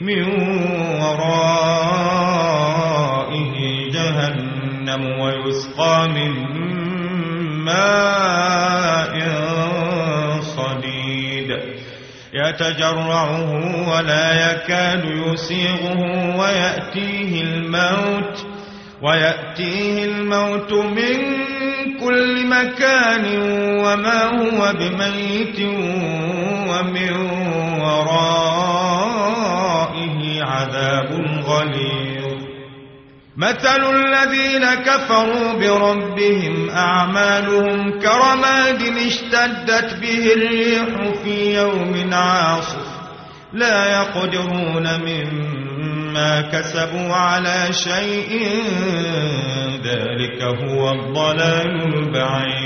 من ورائه جهنم ويسقى من ماء يتجرعه ولا يكاد يسيغه ويأتيه الموت ويأتيه الموت من كل مكان وما هو بميت ومن ورائه. مثل الذين كفروا بربهم أعمالهم كرماد اشتدت به الريح في يوم عاصف. لا يقدرون مما كسبوا على شيء. ذلك هو الضلال البعيد.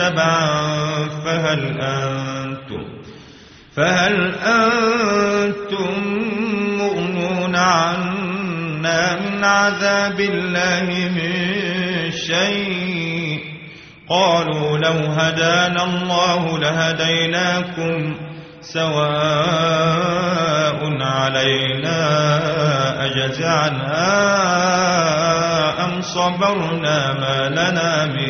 تبعا فهل أنتم فهل أنتم مغنون عنا من عذاب الله من شيء؟ قالوا لو هدانا الله لهديناكم سواء علينا أجزعنا أم صبرنا ما لنا من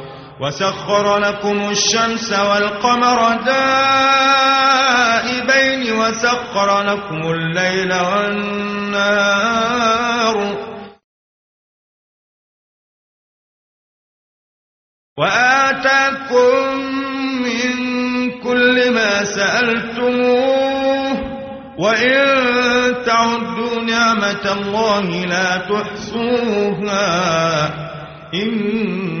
وسخر لكم الشمس والقمر دائبين وسخر لكم الليل والنار وآتاكم من كل ما سألتموه وإن تعدوا نعمة الله لا تحصوها إن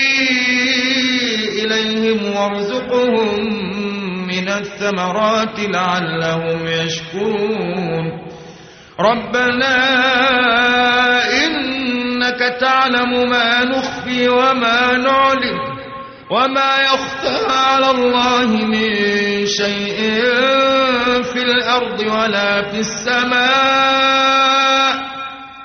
وارزقهم من الثمرات لعلهم يشكرون. ربنا إنك تعلم ما نخفي وما نعلم وما يخفى على الله من شيء في الأرض ولا في السماء.